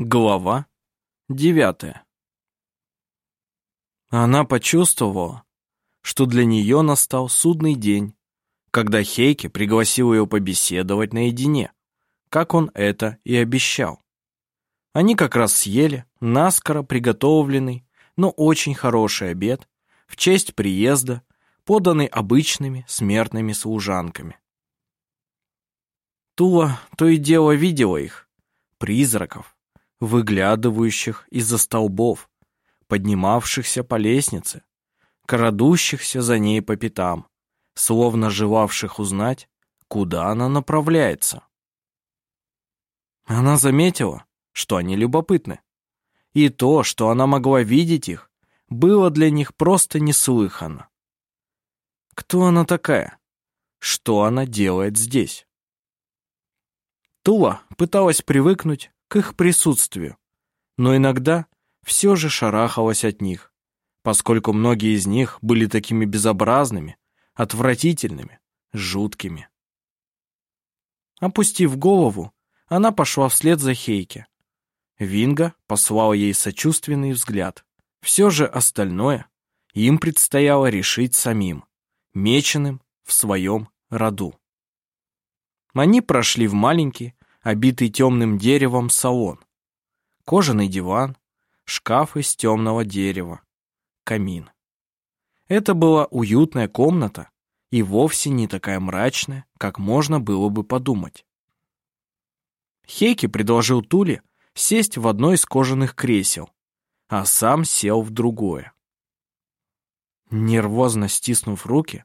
Глава девятая. Она почувствовала, что для нее настал судный день, когда Хейке пригласил ее побеседовать наедине, как он это и обещал. Они как раз съели наскоро приготовленный, но очень хороший обед в честь приезда, поданный обычными смертными служанками. Тула то и дело видела их, призраков, выглядывающих из-за столбов, поднимавшихся по лестнице, крадущихся за ней по пятам, словно желавших узнать, куда она направляется. Она заметила, что они любопытны, и то, что она могла видеть их, было для них просто неслыханно. Кто она такая? Что она делает здесь? Тула пыталась привыкнуть к их присутствию, но иногда все же шарахалась от них, поскольку многие из них были такими безобразными, отвратительными, жуткими. Опустив голову, она пошла вслед за Хейке. Винга послал ей сочувственный взгляд. Все же остальное им предстояло решить самим, меченым в своем роду. Они прошли в маленький, обитый темным деревом салон. Кожаный диван, шкаф из темного дерева, камин. Это была уютная комната и вовсе не такая мрачная, как можно было бы подумать. Хейки предложил Туле сесть в одно из кожаных кресел, а сам сел в другое. Нервозно стиснув руки,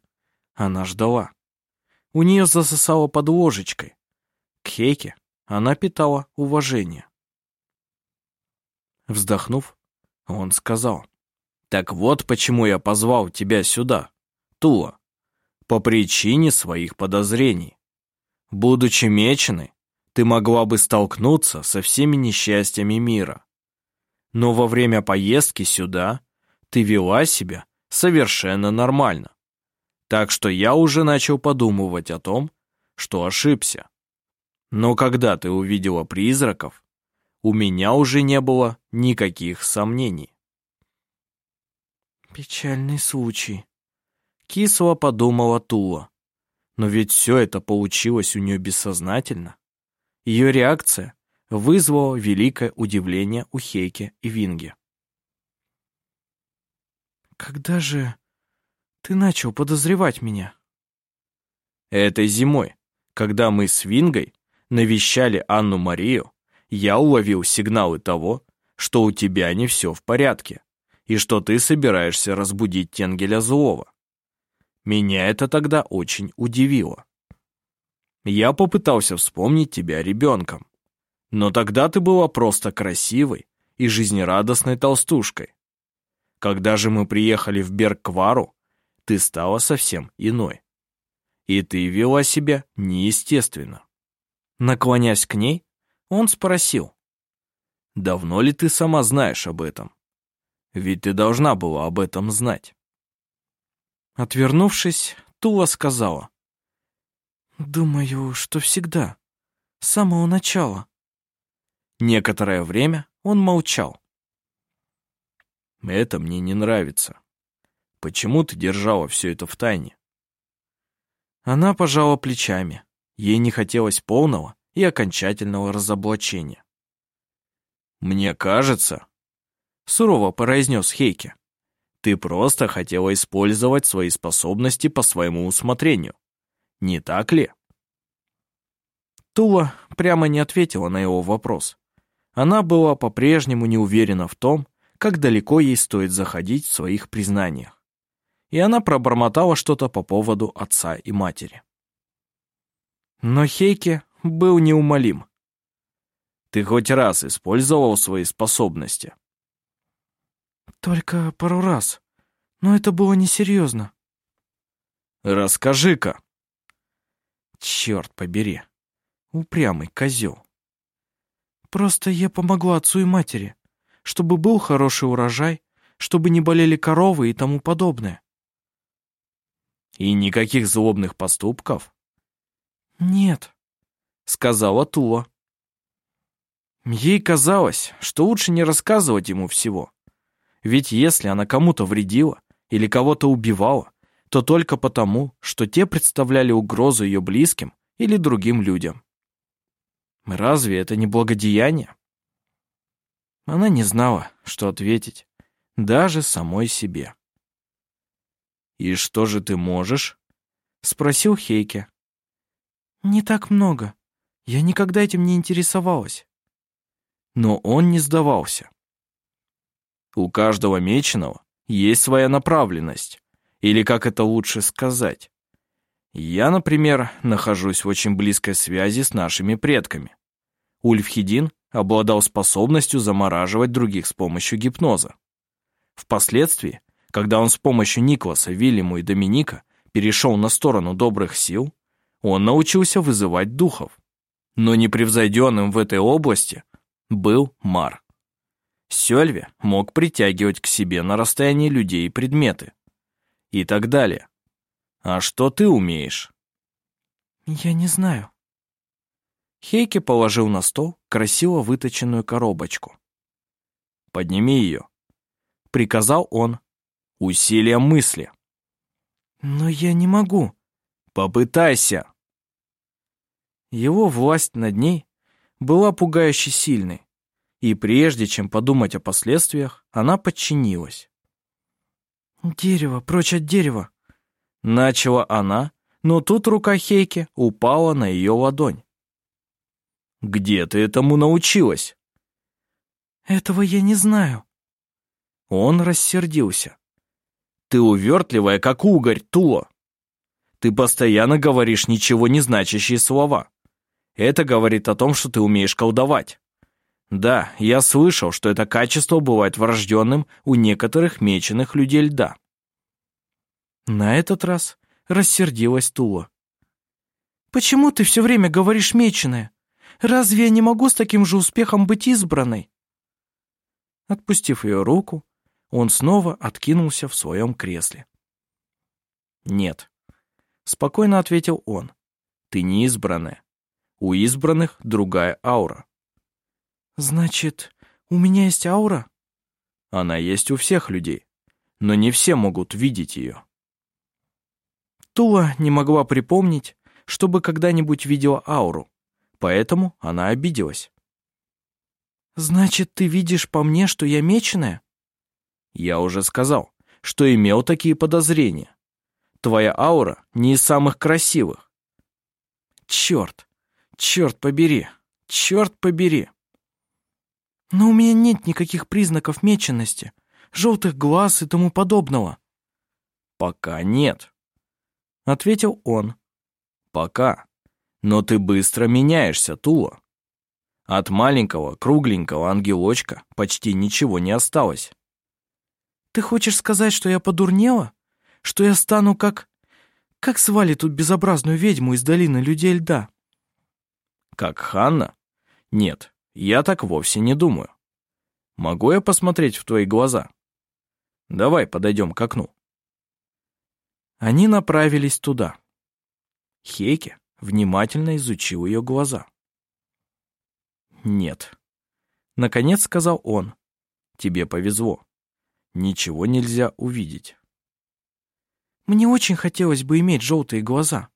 она ждала. У нее засосало под ложечкой. К Хейке она питала уважение. Вздохнув, он сказал, «Так вот почему я позвал тебя сюда, Тула, по причине своих подозрений. Будучи меченой, ты могла бы столкнуться со всеми несчастьями мира. Но во время поездки сюда ты вела себя совершенно нормально. Так что я уже начал подумывать о том, что ошибся. Но когда ты увидела призраков, у меня уже не было никаких сомнений. Печальный случай. Кисло подумала Тула. Но ведь все это получилось у нее бессознательно. Ее реакция вызвала великое удивление у Хейки и Винги. «Когда же ты начал подозревать меня?» «Этой зимой, когда мы с Вингой навещали Анну-Марию, я уловил сигналы того, что у тебя не все в порядке, и что ты собираешься разбудить Тенгеля Злого. Меня это тогда очень удивило. Я попытался вспомнить тебя ребенком, но тогда ты была просто красивой и жизнерадостной толстушкой. Когда же мы приехали в Берквару, ты стала совсем иной. И ты вела себя неестественно. Наклонясь к ней, он спросил. «Давно ли ты сама знаешь об этом? Ведь ты должна была об этом знать». Отвернувшись, Тула сказала. «Думаю, что всегда. С самого начала». Некоторое время он молчал. «Это мне не нравится. Почему ты держала все это в тайне?» Она пожала плечами. Ей не хотелось полного и окончательного разоблачения. «Мне кажется», — сурово произнес Хейке, «ты просто хотела использовать свои способности по своему усмотрению. Не так ли?» Тула прямо не ответила на его вопрос. Она была по-прежнему не уверена в том, как далеко ей стоит заходить в своих признаниях. И она пробормотала что-то по поводу отца и матери. Но Хейке был неумолим. Ты хоть раз использовал свои способности? Только пару раз, но это было несерьезно. Расскажи-ка. Черт побери, упрямый козел. Просто я помогла отцу и матери, чтобы был хороший урожай, чтобы не болели коровы и тому подобное. И никаких злобных поступков? «Нет», — сказала Тула. Ей казалось, что лучше не рассказывать ему всего. Ведь если она кому-то вредила или кого-то убивала, то только потому, что те представляли угрозу ее близким или другим людям. Разве это не благодеяние? Она не знала, что ответить, даже самой себе. «И что же ты можешь?» — спросил Хейке. «Не так много. Я никогда этим не интересовалась». Но он не сдавался. У каждого меченого есть своя направленность, или как это лучше сказать. Я, например, нахожусь в очень близкой связи с нашими предками. Ульфхедин обладал способностью замораживать других с помощью гипноза. Впоследствии, когда он с помощью Никласа, Вильяму и Доминика перешел на сторону добрых сил, он научился вызывать духов. Но непревзойденным в этой области был Мар. Сёльве мог притягивать к себе на расстоянии людей и предметы. И так далее. А что ты умеешь? Я не знаю. Хейке положил на стол красиво выточенную коробочку. «Подними ее», — приказал он. «Усилие мысли». «Но я не могу». «Попытайся». Его власть над ней была пугающе сильной, и прежде чем подумать о последствиях, она подчинилась. «Дерево, прочь от дерева!» Начала она, но тут рука Хейки упала на ее ладонь. Где ты этому научилась?» «Этого я не знаю». Он рассердился. «Ты увертливая, как угорь, Тула. Ты постоянно говоришь ничего не значащие слова. Это говорит о том, что ты умеешь колдовать. Да, я слышал, что это качество бывает врожденным у некоторых меченых людей льда». На этот раз рассердилась Тула. «Почему ты все время говоришь меченое? Разве я не могу с таким же успехом быть избранной?» Отпустив ее руку, он снова откинулся в своем кресле. «Нет», — спокойно ответил он, — «ты не избранная. У избранных другая аура». «Значит, у меня есть аура?» «Она есть у всех людей, но не все могут видеть ее». Тула не могла припомнить, чтобы когда-нибудь видела ауру поэтому она обиделась. «Значит, ты видишь по мне, что я меченая?» «Я уже сказал, что имел такие подозрения. Твоя аура не из самых красивых». «Черт! Черт побери! Черт побери!» «Но у меня нет никаких признаков меченности, желтых глаз и тому подобного». «Пока нет», — ответил он. «Пока. Но ты быстро меняешься, Тула. От маленького, кругленького ангелочка почти ничего не осталось. Ты хочешь сказать, что я подурнела? Что я стану как... Как звали тут безобразную ведьму из долины людей льда? Как Ханна? Нет, я так вовсе не думаю. Могу я посмотреть в твои глаза? Давай подойдем к окну. Они направились туда. Хейке внимательно изучил ее глаза. «Нет», — наконец сказал он, — «тебе повезло. Ничего нельзя увидеть». «Мне очень хотелось бы иметь желтые глаза».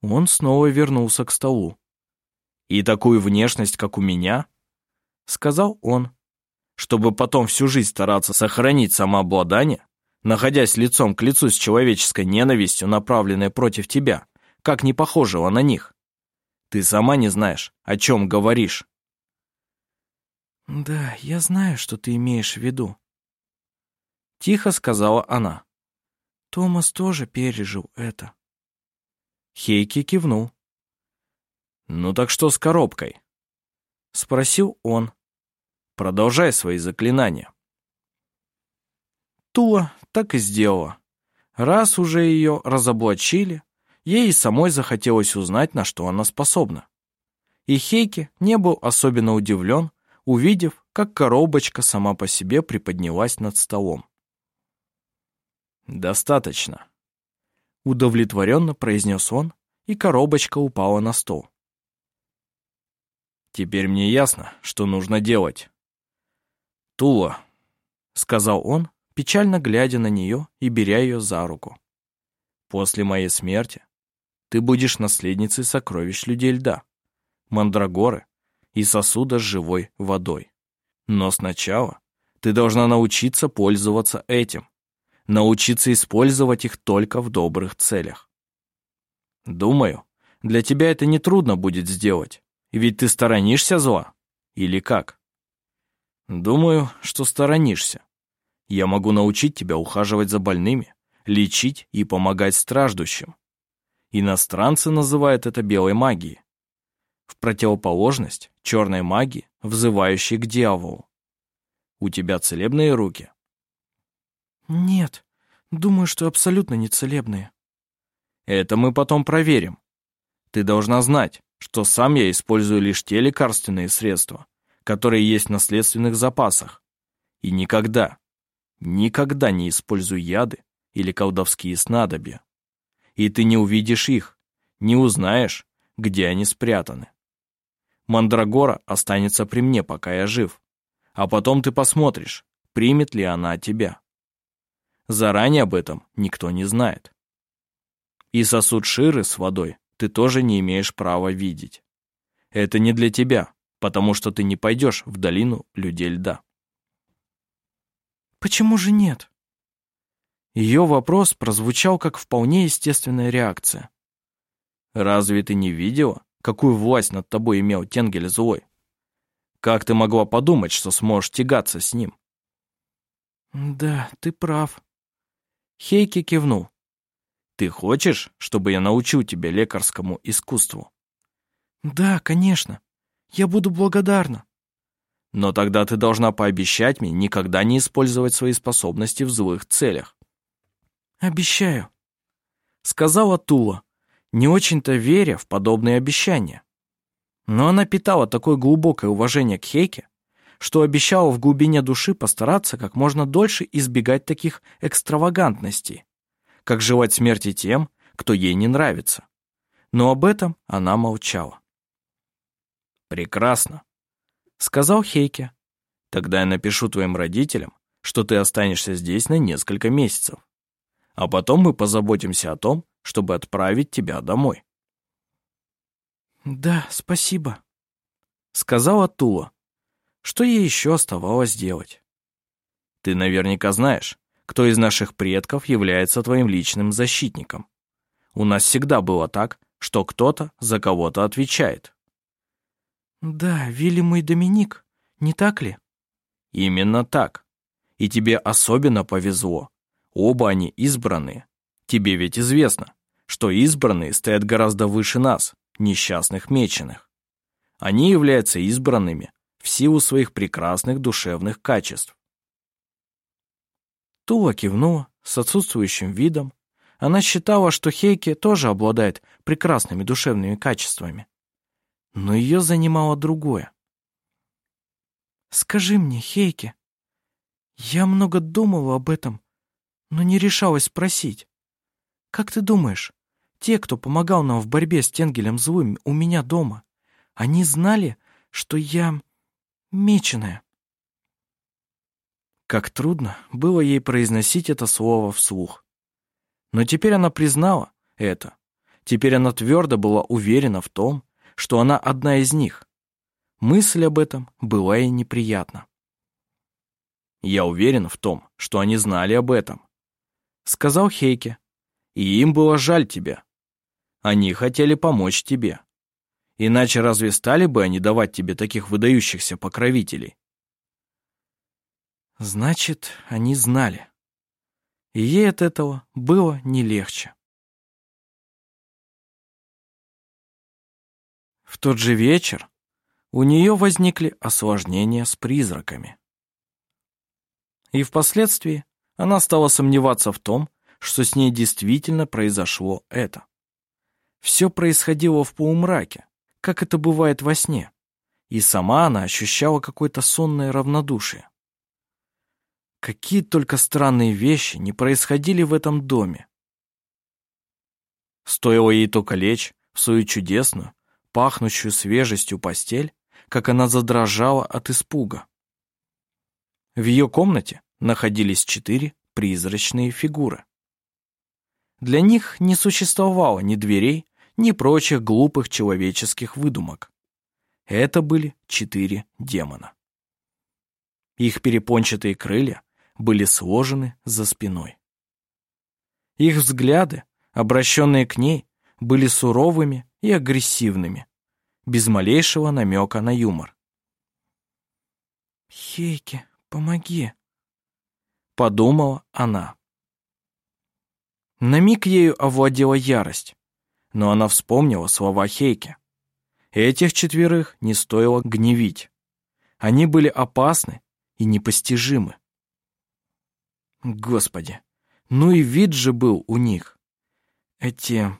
Он снова вернулся к столу. «И такую внешность, как у меня?» — сказал он. «Чтобы потом всю жизнь стараться сохранить самообладание, находясь лицом к лицу с человеческой ненавистью, направленной против тебя, как не похожего на них. Ты сама не знаешь, о чем говоришь. Да, я знаю, что ты имеешь в виду. Тихо сказала она. Томас тоже пережил это. Хейки кивнул. «Ну так что с коробкой?» Спросил он. «Продолжай свои заклинания». Тула так и сделала. Раз уже ее разоблачили, Ей самой захотелось узнать, на что она способна. И Хейке не был особенно удивлен, увидев, как коробочка сама по себе приподнялась над столом. «Достаточно», — удовлетворенно произнес он, и коробочка упала на стол. Теперь мне ясно, что нужно делать. Тула, сказал он, печально глядя на нее и беря ее за руку. После моей смерти ты будешь наследницей сокровищ людей льда, мандрагоры и сосуда с живой водой. Но сначала ты должна научиться пользоваться этим, научиться использовать их только в добрых целях. Думаю, для тебя это нетрудно будет сделать, ведь ты сторонишься зла, или как? Думаю, что сторонишься. Я могу научить тебя ухаживать за больными, лечить и помогать страждущим. Иностранцы называют это белой магией. В противоположность черной магии, взывающей к дьяволу. У тебя целебные руки? Нет, думаю, что абсолютно не целебные. Это мы потом проверим. Ты должна знать, что сам я использую лишь те лекарственные средства, которые есть в наследственных запасах. И никогда, никогда не используй яды или колдовские снадобья. И ты не увидишь их, не узнаешь, где они спрятаны. Мандрагора останется при мне, пока я жив. А потом ты посмотришь, примет ли она тебя. Заранее об этом никто не знает. И сосуд Ширы с водой ты тоже не имеешь права видеть. Это не для тебя, потому что ты не пойдешь в долину людей льда. Почему же нет? Ее вопрос прозвучал как вполне естественная реакция. Разве ты не видела, какую власть над тобой имел Тенгель злой? Как ты могла подумать, что сможешь тягаться с ним? Да, ты прав. Хейки кивнул. Ты хочешь, чтобы я научил тебя лекарскому искусству? Да, конечно. Я буду благодарна. Но тогда ты должна пообещать мне никогда не использовать свои способности в злых целях. Обещаю, сказала Тула, не очень-то веря в подобные обещания. Но она питала такое глубокое уважение к Хейке, что обещала в глубине души постараться как можно дольше избегать таких экстравагантностей как желать смерти тем, кто ей не нравится. Но об этом она молчала. «Прекрасно», — сказал Хейке. «Тогда я напишу твоим родителям, что ты останешься здесь на несколько месяцев. А потом мы позаботимся о том, чтобы отправить тебя домой». «Да, спасибо», — сказала Тула. Что ей еще оставалось делать? «Ты наверняка знаешь, кто из наших предков является твоим личным защитником. У нас всегда было так, что кто-то за кого-то отвечает. Да, Вильям и Доминик, не так ли? Именно так. И тебе особенно повезло. Оба они избранные. Тебе ведь известно, что избранные стоят гораздо выше нас, несчастных меченых. Они являются избранными в силу своих прекрасных душевных качеств. Тула кивнула с отсутствующим видом. Она считала, что Хейке тоже обладает прекрасными душевными качествами. Но ее занимало другое. «Скажи мне, Хейке, я много думала об этом, но не решалась спросить. Как ты думаешь, те, кто помогал нам в борьбе с Тенгелем Злым у меня дома, они знали, что я меченая?» Как трудно было ей произносить это слово вслух. Но теперь она признала это. Теперь она твердо была уверена в том, что она одна из них. Мысль об этом была ей неприятна. «Я уверен в том, что они знали об этом», — сказал Хейке. «И им было жаль тебя. Они хотели помочь тебе. Иначе разве стали бы они давать тебе таких выдающихся покровителей?» Значит, они знали. И ей от этого было не легче. В тот же вечер у нее возникли осложнения с призраками. И впоследствии она стала сомневаться в том, что с ней действительно произошло это. Все происходило в полумраке, как это бывает во сне, и сама она ощущала какое-то сонное равнодушие. Какие только странные вещи не происходили в этом доме. Стоило ей только лечь в свою чудесную, пахнущую свежестью постель, как она задрожала от испуга. В ее комнате находились четыре призрачные фигуры. Для них не существовало ни дверей, ни прочих глупых человеческих выдумок. Это были четыре демона. Их перепончатые крылья были сложены за спиной. Их взгляды, обращенные к ней, были суровыми и агрессивными, без малейшего намека на юмор. «Хейке, помоги», — подумала она. На миг ею овладела ярость, но она вспомнила слова Хейки. Этих четверых не стоило гневить. Они были опасны и непостижимы. Господи, ну и вид же был у них. Эти...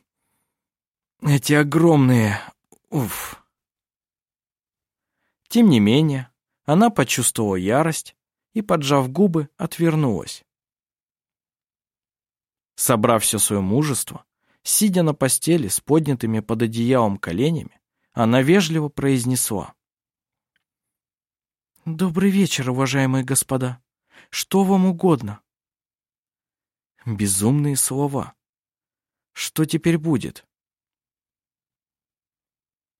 эти огромные... Уф. Тем не менее, она почувствовала ярость и, поджав губы, отвернулась. Собрав все свое мужество, сидя на постели с поднятыми под одеялом коленями, она вежливо произнесла. «Добрый вечер, уважаемые господа. Что вам угодно?» Безумные слова. Что теперь будет?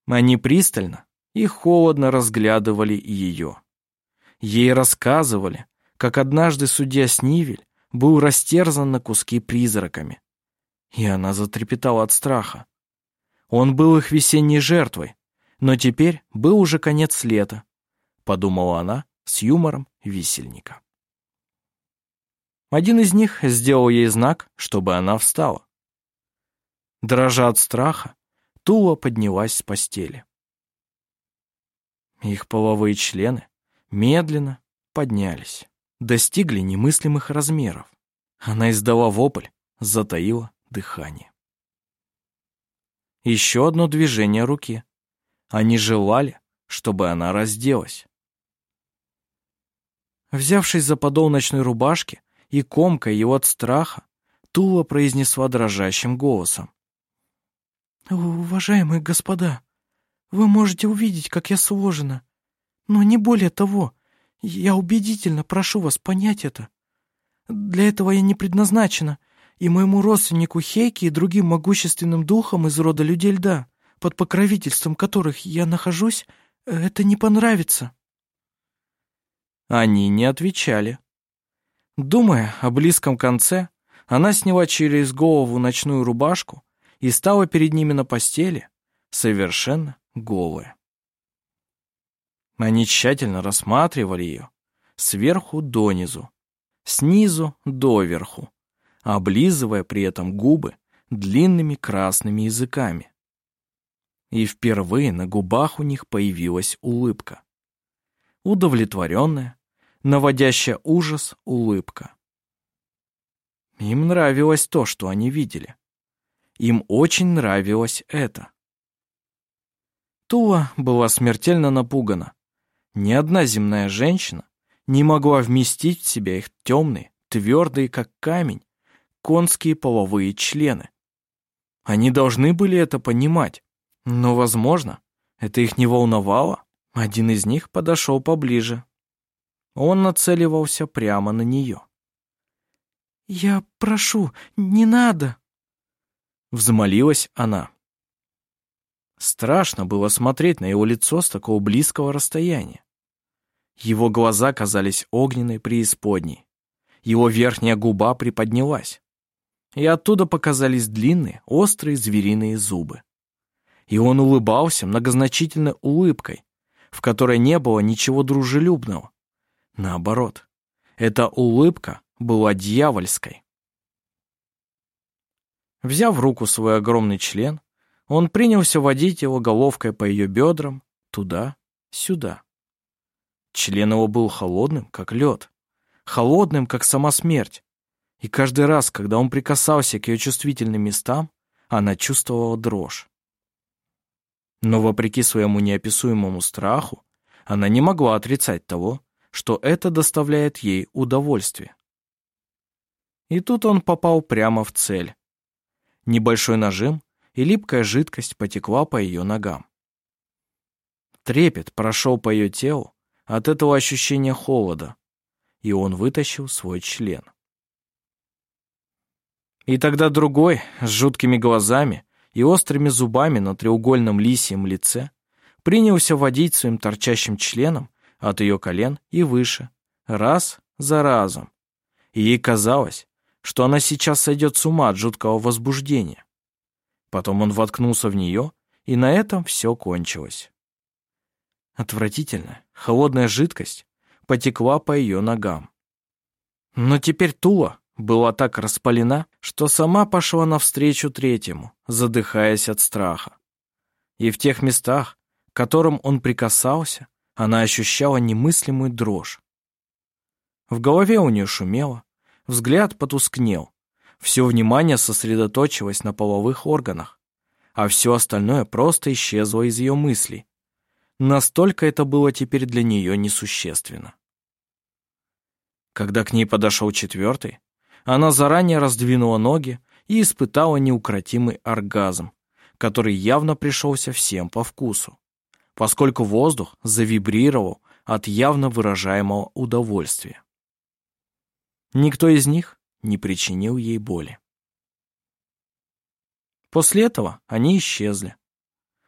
Они пристально и холодно разглядывали ее. Ей рассказывали, как однажды судья Снивель был растерзан на куски призраками. И она затрепетала от страха. Он был их весенней жертвой, но теперь был уже конец лета, подумала она с юмором висельника. Один из них сделал ей знак, чтобы она встала. Дрожа от страха, Тула поднялась с постели. Их половые члены медленно поднялись, достигли немыслимых размеров. Она издала вопль, затаила дыхание. Еще одно движение руки. Они желали, чтобы она разделась. Взявшись за подол ночной рубашки, и комкая его от страха, Тула произнесла дрожащим голосом. «Уважаемые господа, вы можете увидеть, как я сложена, но не более того. Я убедительно прошу вас понять это. Для этого я не предназначена, и моему родственнику Хейке и другим могущественным духам из рода людей льда, под покровительством которых я нахожусь, это не понравится». Они не отвечали. Думая о близком конце, она сняла через голову ночную рубашку и стала перед ними на постели, совершенно голая. Они тщательно рассматривали ее, сверху донизу, снизу доверху, облизывая при этом губы длинными красными языками. И впервые на губах у них появилась улыбка. Удовлетворенная, наводящая ужас улыбка. Им нравилось то, что они видели. Им очень нравилось это. Тула была смертельно напугана. Ни одна земная женщина не могла вместить в себя их темные, твердые, как камень, конские половые члены. Они должны были это понимать, но, возможно, это их не волновало. Один из них подошел поближе, он нацеливался прямо на нее. «Я прошу, не надо!» Взмолилась она. Страшно было смотреть на его лицо с такого близкого расстояния. Его глаза казались огненной преисподней. Его верхняя губа приподнялась. И оттуда показались длинные, острые звериные зубы. И он улыбался многозначительной улыбкой, в которой не было ничего дружелюбного, Наоборот, эта улыбка была дьявольской. Взяв в руку свой огромный член, он принялся водить его головкой по ее бедрам, туда-сюда. Член его был холодным, как лед, холодным, как сама смерть. И каждый раз, когда он прикасался к ее чувствительным местам, она чувствовала дрожь. Но вопреки своему неописуемому страху, она не могла отрицать того, что это доставляет ей удовольствие. И тут он попал прямо в цель. Небольшой нажим, и липкая жидкость потекла по ее ногам. Трепет прошел по ее телу от этого ощущения холода, и он вытащил свой член. И тогда другой, с жуткими глазами и острыми зубами на треугольном лисьем лице, принялся водить своим торчащим членом от ее колен и выше, раз за разом. И ей казалось, что она сейчас сойдет с ума от жуткого возбуждения. Потом он воткнулся в нее, и на этом все кончилось. Отвратительная, холодная жидкость потекла по ее ногам. Но теперь Тула была так распалена, что сама пошла навстречу третьему, задыхаясь от страха. И в тех местах, к которым он прикасался, она ощущала немыслимую дрожь. В голове у нее шумело, взгляд потускнел, все внимание сосредоточилось на половых органах, а все остальное просто исчезло из ее мыслей, Настолько это было теперь для нее несущественно. Когда к ней подошел четвертый, она заранее раздвинула ноги и испытала неукротимый оргазм, который явно пришелся всем по вкусу, поскольку воздух завибрировал от явно выражаемого удовольствия. Никто из них не причинил ей боли. После этого они исчезли,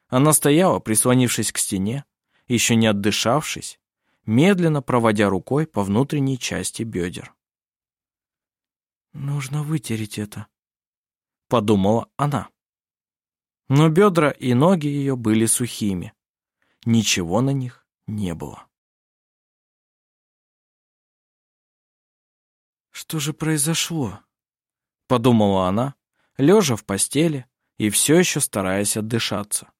она стояла, прислонившись к стене, еще не отдышавшись, медленно проводя рукой по внутренней части бедер. «Нужно вытереть это», — подумала она. Но бедра и ноги ее были сухими. Ничего на них не было. «Что же произошло?» — подумала она, лежа в постели и все еще стараясь отдышаться.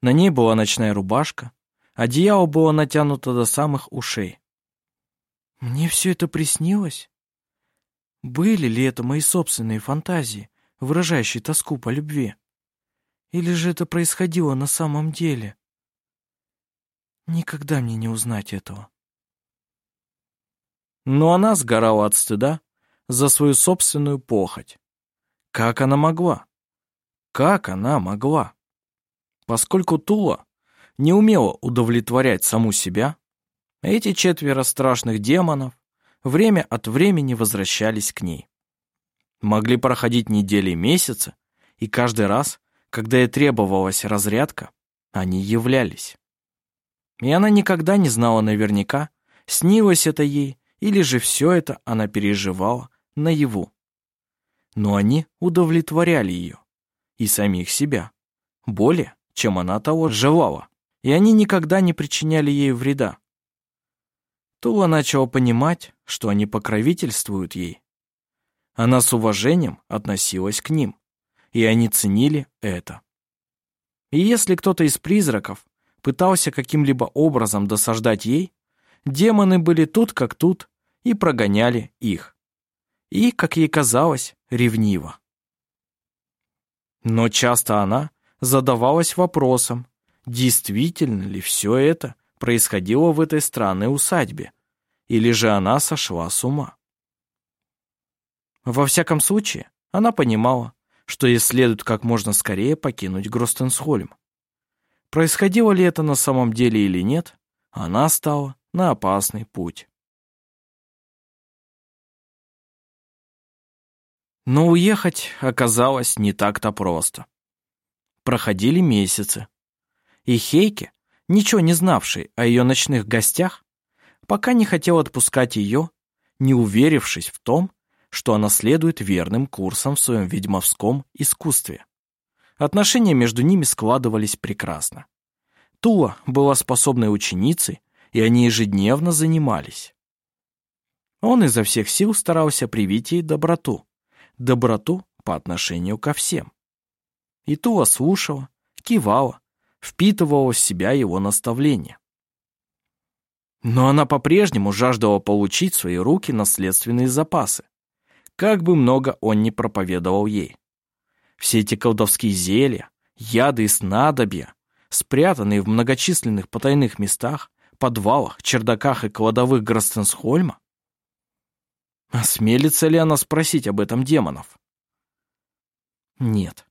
На ней была ночная рубашка, одеяло было натянуто до самых ушей. Мне все это приснилось? Были ли это мои собственные фантазии, выражающие тоску по любви? Или же это происходило на самом деле? Никогда мне не узнать этого. Но она сгорала от стыда за свою собственную похоть. Как она могла? Как она могла? Поскольку Тула не умела удовлетворять саму себя, эти четверо страшных демонов время от времени возвращались к ней. Могли проходить недели и месяцы, и каждый раз, когда ей требовалась разрядка, они являлись. И она никогда не знала наверняка, снилось это ей, или же все это она переживала наяву. Но они удовлетворяли ее и самих себя. Более, чем она того желала, и они никогда не причиняли ей вреда. Тула начала понимать, что они покровительствуют ей. Она с уважением относилась к ним, и они ценили это. И если кто-то из призраков пытался каким-либо образом досаждать ей, демоны были тут как тут и прогоняли их. И, как ей казалось, ревниво. Но часто она задавалась вопросом, действительно ли все это происходило в этой странной усадьбе, или же она сошла с ума. Во всяком случае, она понимала, что ей следует как можно скорее покинуть Гростенсхольм. Происходило ли это на самом деле или нет, она стала на опасный путь. Но уехать оказалось не так-то просто. Проходили месяцы. И Хейке, ничего не знавший о ее ночных гостях, пока не хотел отпускать ее, не уверившись в том, что она следует верным курсам в своем ведьмовском искусстве. Отношения между ними складывались прекрасно. Тула была способной ученицей, и они ежедневно занимались. Он изо всех сил старался привить ей доброту. Доброту по отношению ко всем. И Тула слушала, кивала, впитывала в себя его наставления. Но она по-прежнему жаждала получить в свои руки наследственные запасы, как бы много он ни проповедовал ей. Все эти колдовские зелья, яды и снадобья, спрятанные в многочисленных потайных местах, подвалах, чердаках и кладовых Гростенсхольма? Осмелится ли она спросить об этом демонов? Нет.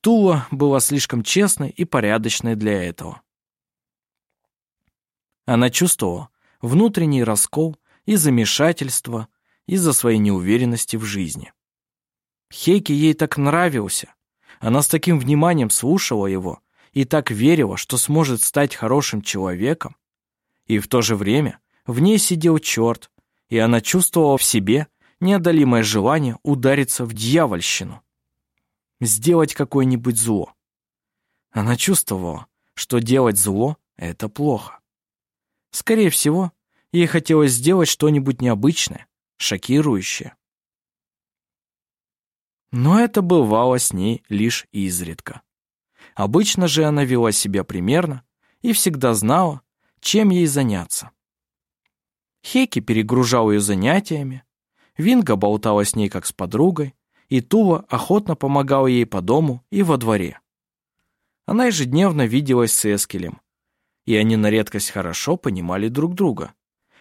Тула была слишком честной и порядочной для этого. Она чувствовала внутренний раскол и замешательство из-за своей неуверенности в жизни. Хейки ей так нравился. Она с таким вниманием слушала его и так верила, что сможет стать хорошим человеком. И в то же время в ней сидел черт, и она чувствовала в себе неодолимое желание удариться в дьявольщину. Сделать какое-нибудь зло. Она чувствовала, что делать зло — это плохо. Скорее всего, ей хотелось сделать что-нибудь необычное, шокирующее. Но это бывало с ней лишь изредка. Обычно же она вела себя примерно и всегда знала, чем ей заняться. Хейки перегружал ее занятиями, Винга болтала с ней как с подругой, и Тула охотно помогала ей по дому и во дворе. Она ежедневно виделась с Эскелем, и они на редкость хорошо понимали друг друга,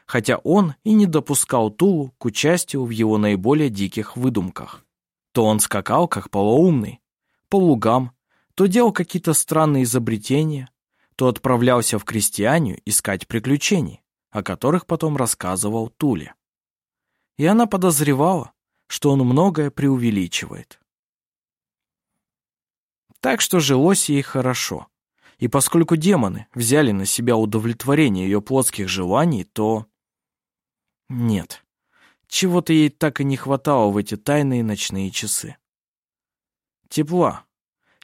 хотя он и не допускал Тулу к участию в его наиболее диких выдумках. То он скакал, как полоумный, по лугам, то делал какие-то странные изобретения, то отправлялся в крестьянию искать приключений, о которых потом рассказывал Туле. И она подозревала, что он многое преувеличивает. Так что жилось ей хорошо. И поскольку демоны взяли на себя удовлетворение ее плотских желаний, то... Нет, чего-то ей так и не хватало в эти тайные ночные часы. Тепла.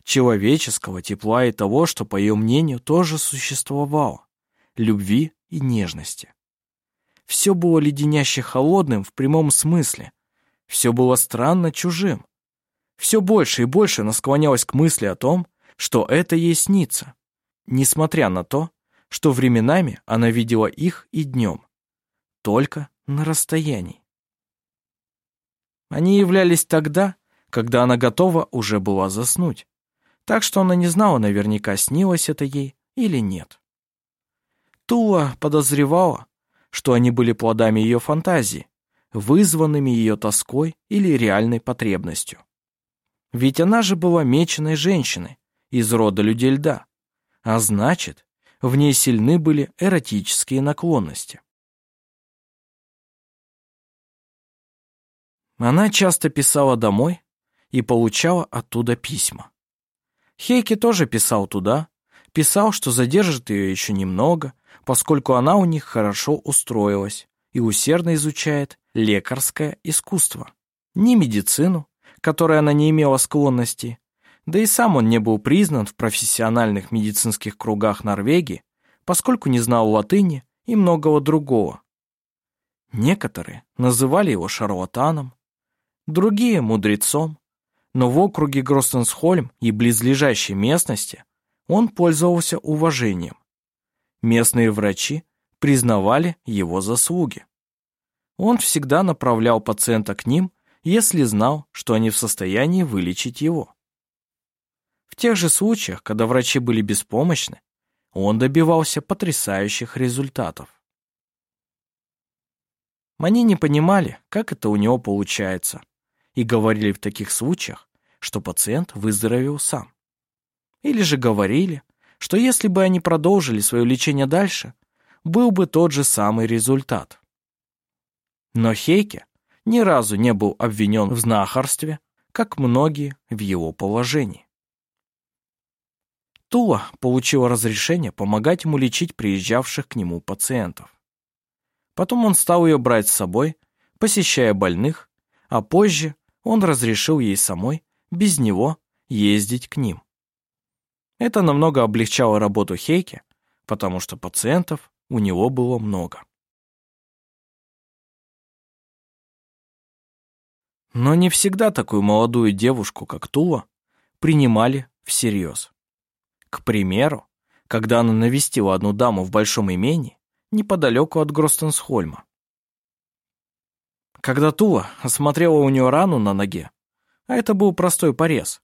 Человеческого тепла и того, что, по ее мнению, тоже существовало. Любви и нежности. Все было леденяще холодным в прямом смысле. Все было странно чужим. Все больше и больше она склонялась к мысли о том, что это ей снится, несмотря на то, что временами она видела их и днем, только на расстоянии. Они являлись тогда, когда она готова уже была заснуть. Так что она не знала наверняка, снилось это ей или нет. Тула подозревала, что они были плодами ее фантазии, вызванными ее тоской или реальной потребностью. Ведь она же была меченой женщиной из рода людей льда, а значит, в ней сильны были эротические наклонности. Она часто писала домой и получала оттуда письма. Хейки тоже писал туда, писал, что задержит ее еще немного, поскольку она у них хорошо устроилась и усердно изучает лекарское искусство. Не медицину, которой она не имела склонности, да и сам он не был признан в профессиональных медицинских кругах Норвегии, поскольку не знал латыни и многого другого. Некоторые называли его шарлатаном, другие — мудрецом, но в округе Гростенсхольм и близлежащей местности он пользовался уважением. Местные врачи признавали его заслуги. Он всегда направлял пациента к ним, если знал, что они в состоянии вылечить его. В тех же случаях, когда врачи были беспомощны, он добивался потрясающих результатов. Они не понимали, как это у него получается, и говорили в таких случаях, что пациент выздоровел сам. Или же говорили, что если бы они продолжили свое лечение дальше, был бы тот же самый результат. Но Хейке ни разу не был обвинен в знахарстве, как многие в его положении. Тула получила разрешение помогать ему лечить приезжавших к нему пациентов. Потом он стал ее брать с собой, посещая больных, а позже он разрешил ей самой, без него, ездить к ним. Это намного облегчало работу Хейке, потому что пациентов у него было много. Но не всегда такую молодую девушку, как Тула, принимали всерьез. К примеру, когда она навестила одну даму в большом имении, неподалеку от Гростенсхольма. Когда Тула осмотрела у нее рану на ноге, а это был простой порез,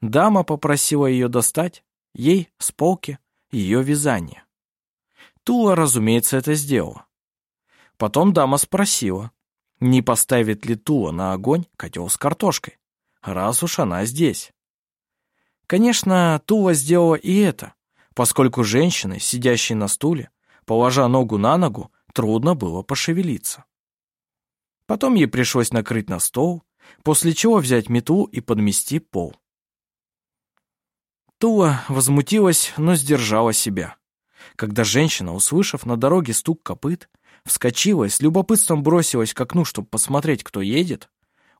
дама попросила ее достать ей с полки ее вязание. Тула, разумеется, это сделала. Потом дама спросила, не поставит ли Тула на огонь котел с картошкой, раз уж она здесь. Конечно, Тула сделала и это, поскольку женщины, сидящие на стуле, положа ногу на ногу, трудно было пошевелиться. Потом ей пришлось накрыть на стол, после чего взять метлу и подмести пол. Тула возмутилась, но сдержала себя. Когда женщина, услышав на дороге стук копыт, вскочила и с любопытством бросилась к окну, чтобы посмотреть, кто едет,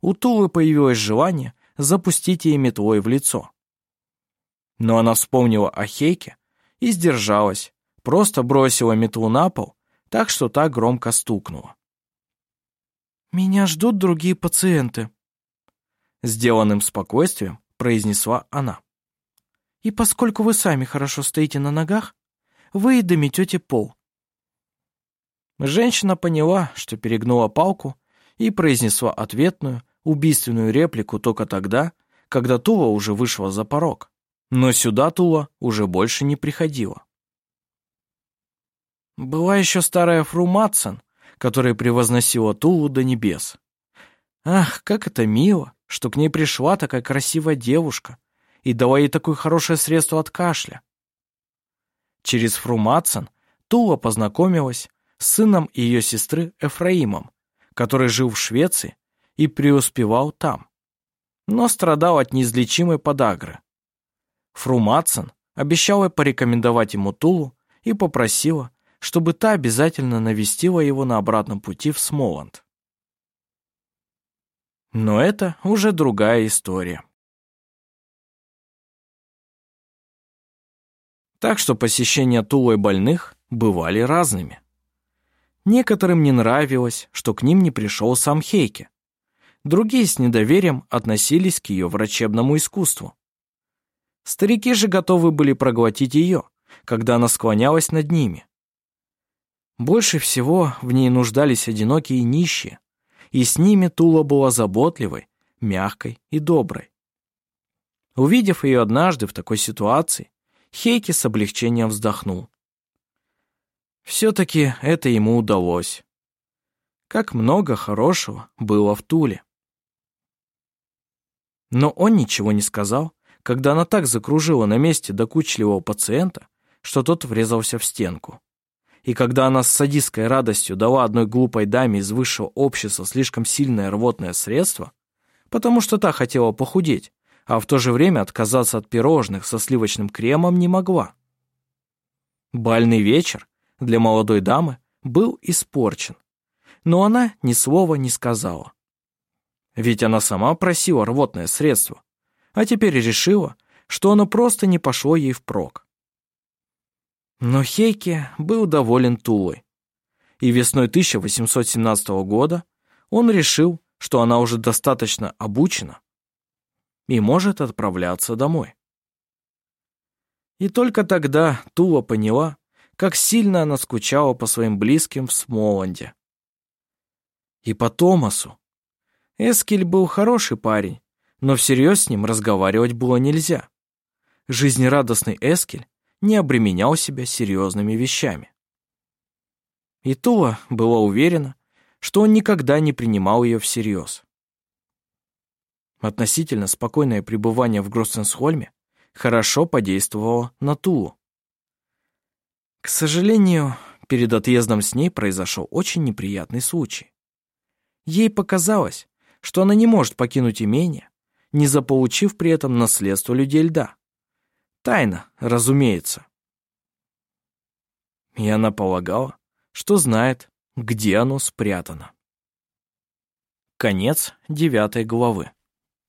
у Тулы появилось желание запустить ей метлой в лицо. Но она вспомнила о Хейке и сдержалась, просто бросила метлу на пол, так что та громко стукнула. «Меня ждут другие пациенты», — сделанным спокойствием произнесла она. «И поскольку вы сами хорошо стоите на ногах, вы и дометете пол». Женщина поняла, что перегнула палку и произнесла ответную, убийственную реплику только тогда, когда Тула уже вышла за порог. Но сюда Тула уже больше не приходила. Была еще старая Фру Матсон, которая превозносила Тулу до небес. Ах, как это мило, что к ней пришла такая красивая девушка и дала ей такое хорошее средство от кашля. Через Фру Тула познакомилась с сыном ее сестры Эфраимом, который жил в Швеции и преуспевал там, но страдал от неизлечимой подагры. Фру Матсон обещала порекомендовать ему Тулу и попросила, чтобы та обязательно навестила его на обратном пути в Смоланд. Но это уже другая история. Так что посещения Тулой больных бывали разными. Некоторым не нравилось, что к ним не пришел сам Хейке. Другие с недоверием относились к ее врачебному искусству. Старики же готовы были проглотить ее, когда она склонялась над ними. Больше всего в ней нуждались одинокие нищие, и с ними Тула была заботливой, мягкой и доброй. Увидев ее однажды в такой ситуации, Хейки с облегчением вздохнул. Все-таки это ему удалось. Как много хорошего было в Туле. Но он ничего не сказал, когда она так закружила на месте докучливого пациента, что тот врезался в стенку. И когда она с садистской радостью дала одной глупой даме из высшего общества слишком сильное рвотное средство, потому что та хотела похудеть, а в то же время отказаться от пирожных со сливочным кремом не могла. Бальный вечер для молодой дамы был испорчен, но она ни слова не сказала. Ведь она сама просила рвотное средство, а теперь решила, что оно просто не пошло ей впрок. Но Хейке был доволен Тулой. И весной 1817 года он решил, что она уже достаточно обучена и может отправляться домой. И только тогда Тула поняла, как сильно она скучала по своим близким в Смоланде. И по Томасу, Эскель был хороший парень, но всерьез с ним разговаривать было нельзя. Жизнерадостный Эскель не обременял себя серьезными вещами. И Тула была уверена, что он никогда не принимал ее всерьез. Относительно спокойное пребывание в Гроссенсхольме хорошо подействовало на Тулу. К сожалению, перед отъездом с ней произошел очень неприятный случай. Ей показалось, что она не может покинуть имение, не заполучив при этом наследство людей льда. Тайна, разумеется. И она полагала, что знает, где оно спрятано. Конец девятой главы.